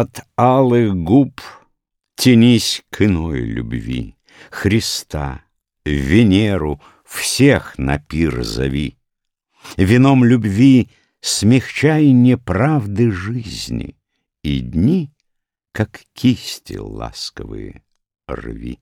От алых губ тянись к иной любви, Христа, Венеру, всех на пир зови. Вином любви смягчай неправды жизни, И дни, как кисти ласковые, рви.